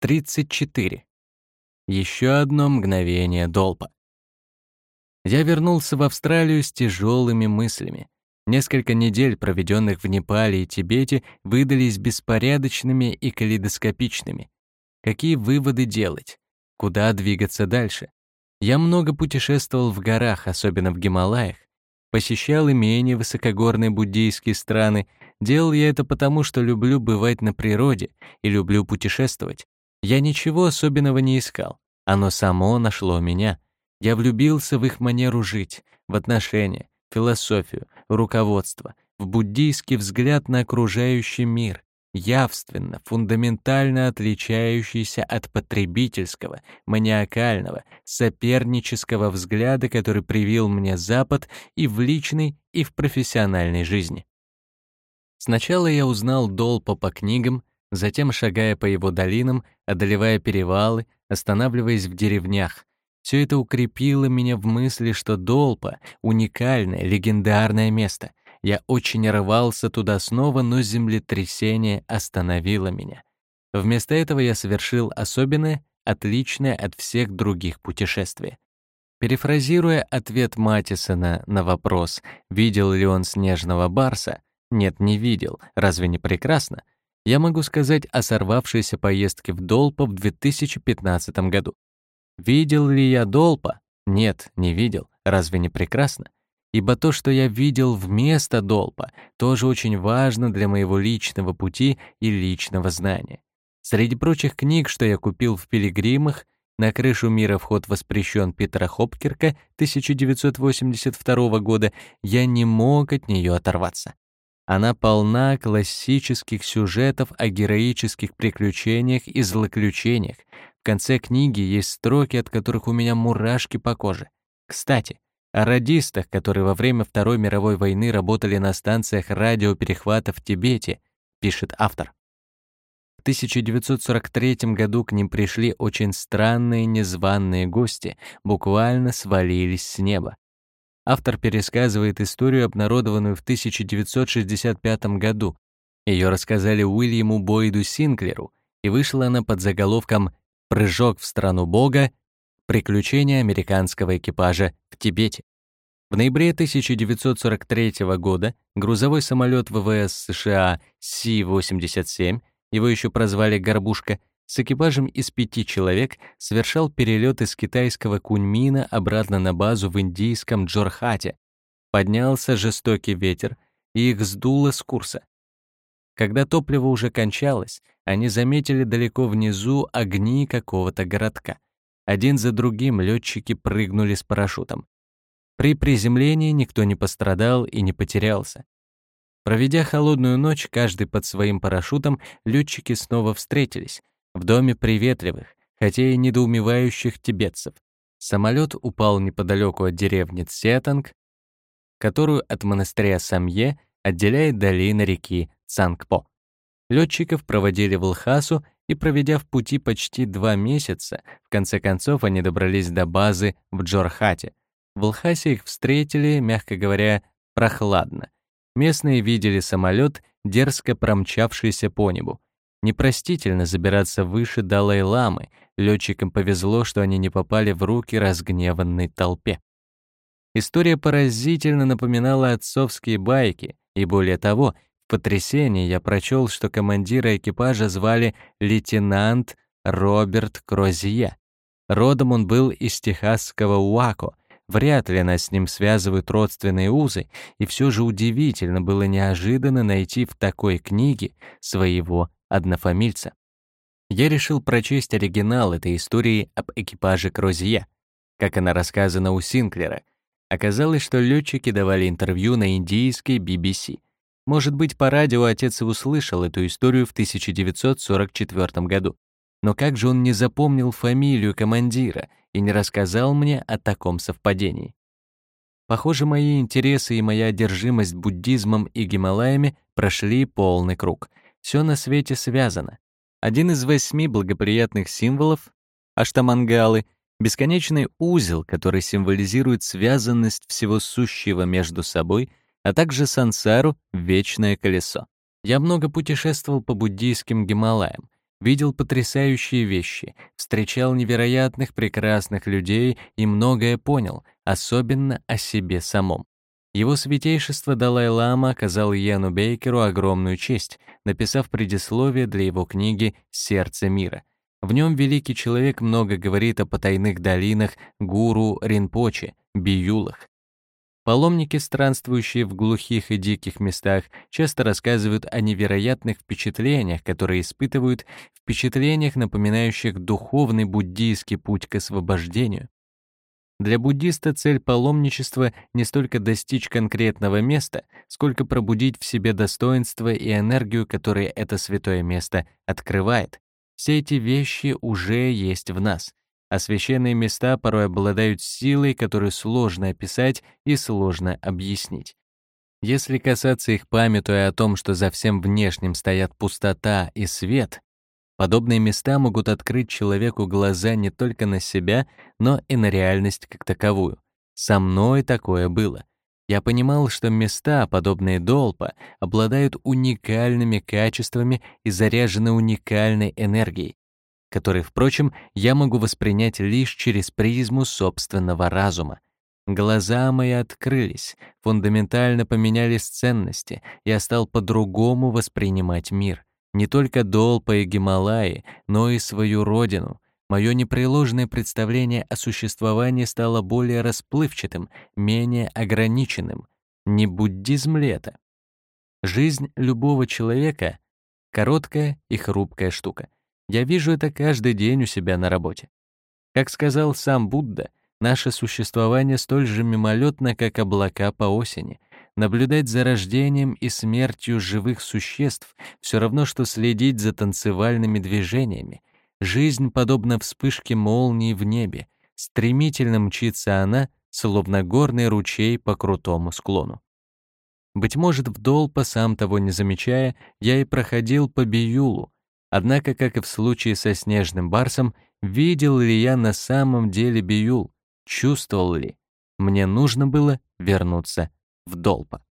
34. Еще одно мгновение долпа. Я вернулся в Австралию с тяжелыми мыслями. Несколько недель, проведенных в Непале и Тибете, выдались беспорядочными и калейдоскопичными. Какие выводы делать? Куда двигаться дальше? Я много путешествовал в горах, особенно в Гималаях. Посещал и менее высокогорные буддийские страны. Делал я это потому, что люблю бывать на природе и люблю путешествовать. Я ничего особенного не искал. Оно само нашло меня. Я влюбился в их манеру жить, в отношения, философию, руководство, в буддийский взгляд на окружающий мир, явственно, фундаментально отличающийся от потребительского, маниакального, сопернического взгляда, который привил мне Запад и в личной, и в профессиональной жизни. Сначала я узнал Долпа по книгам, затем, шагая по его долинам, одолевая перевалы, останавливаясь в деревнях, все это укрепило меня в мысли, что Долпа — уникальное, легендарное место. Я очень рвался туда снова, но землетрясение остановило меня. Вместо этого я совершил особенное, отличное от всех других путешествий. Перефразируя ответ Матисона на вопрос, видел ли он снежного барса, нет, не видел, разве не прекрасно, я могу сказать о сорвавшейся поездке в Долпа в 2015 году. Видел ли я Долпа? Нет, не видел. Разве не прекрасно? Ибо то, что я видел вместо Долпа, тоже очень важно для моего личного пути и личного знания. Среди прочих книг, что я купил в «Пилигримах», «На крышу мира вход воспрещен» Питера Хопкерка 1982 года, я не мог от нее оторваться. Она полна классических сюжетов о героических приключениях и злоключениях, в конце книги есть строки, от которых у меня мурашки по коже. Кстати, о радистах, которые во время Второй мировой войны работали на станциях радиоперехвата в Тибете, пишет автор. В 1943 году к ним пришли очень странные незваные гости, буквально свалились с неба. Автор пересказывает историю, обнародованную в 1965 году. Ее рассказали Уильяму Бойду Синклеру, и вышла она под заголовком Прыжок в страну Бога. Приключения американского экипажа в Тибете. В ноябре 1943 года грузовой самолет ВВС США Си-87, его еще прозвали «Горбушка», с экипажем из пяти человек совершал перелет из китайского Куньмина обратно на базу в индийском Джорхате. Поднялся жестокий ветер, и их сдуло с курса. Когда топливо уже кончалось, они заметили далеко внизу огни какого-то городка. Один за другим летчики прыгнули с парашютом. При приземлении никто не пострадал и не потерялся. Проведя холодную ночь, каждый под своим парашютом, летчики снова встретились в доме приветливых, хотя и недоумевающих тибетцев. Самолет упал неподалеку от деревни Цетанг, которую от монастыря Самье отделяет долина реки Цангпо. Летчиков проводили в Лхасу, и, проведя в пути почти два месяца, в конце концов они добрались до базы в Джорхате. В Лхасе их встретили, мягко говоря, прохладно. Местные видели самолет, дерзко промчавшийся по небу. Непростительно забираться выше Далай-ламы. Летчикам повезло, что они не попали в руки разгневанной толпе. История поразительно напоминала отцовские байки, и более того, потрясении я прочел, что командира экипажа звали лейтенант Роберт Крозье. Родом он был из техасского Уако. Вряд ли нас с ним связывают родственные узы, и все же удивительно было неожиданно найти в такой книге своего однофамильца. Я решил прочесть оригинал этой истории об экипаже Крозье, как она рассказана у Синклера. Оказалось, что летчики давали интервью на индийской BBC — может быть, по радио отец и услышал эту историю в 1944 году. Но как же он не запомнил фамилию командира и не рассказал мне о таком совпадении? Похоже, мои интересы и моя одержимость буддизмом и Гималаями прошли полный круг. Все на свете связано. Один из восьми благоприятных символов — аштамангалы — бесконечный узел, который символизирует связанность всего сущего между собой а также сансару — вечное колесо. Я много путешествовал по буддийским Гималаям. видел потрясающие вещи, встречал невероятных прекрасных людей и многое понял, особенно о себе самом. Его святейшество Далай-лама оказал Яну Бейкеру огромную честь, написав предисловие для его книги «Сердце мира». В нем великий человек много говорит о потайных долинах гуру Ринпоче, биюлах. Паломники, странствующие в глухих и диких местах, часто рассказывают о невероятных впечатлениях, которые испытывают, впечатлениях, напоминающих духовный буддийский путь к освобождению. Для буддиста цель паломничества не столько достичь конкретного места, сколько пробудить в себе достоинство и энергию, которые это святое место открывает. Все эти вещи уже есть в нас а священные места порой обладают силой, которую сложно описать и сложно объяснить. Если касаться их памятуя о том, что за всем внешним стоят пустота и свет, подобные места могут открыть человеку глаза не только на себя, но и на реальность как таковую. Со мной такое было. Я понимал, что места, подобные Долпа, обладают уникальными качествами и заряжены уникальной энергией, который, впрочем, я могу воспринять лишь через призму собственного разума. Глаза мои открылись, фундаментально поменялись ценности, я стал по-другому воспринимать мир. Не только Долпа и Гималаи, но и свою родину. Мое непреложное представление о существовании стало более расплывчатым, менее ограниченным. Не буддизм ли это? Жизнь любого человека — короткая и хрупкая штука — я вижу это каждый день у себя на работе. Как сказал сам Будда, наше существование столь же мимолетно, как облака по осени. Наблюдать за рождением и смертью живых существ все равно, что следить за танцевальными движениями. Жизнь подобна вспышке молнии в небе. Стремительно мчится она, словно горный ручей по крутому склону. Быть может, вдол, по сам того не замечая, я и проходил по Биюлу, Однако, как и в случае со снежным барсом, видел ли я на самом деле Биюл, чувствовал ли? Мне нужно было вернуться в Долпа.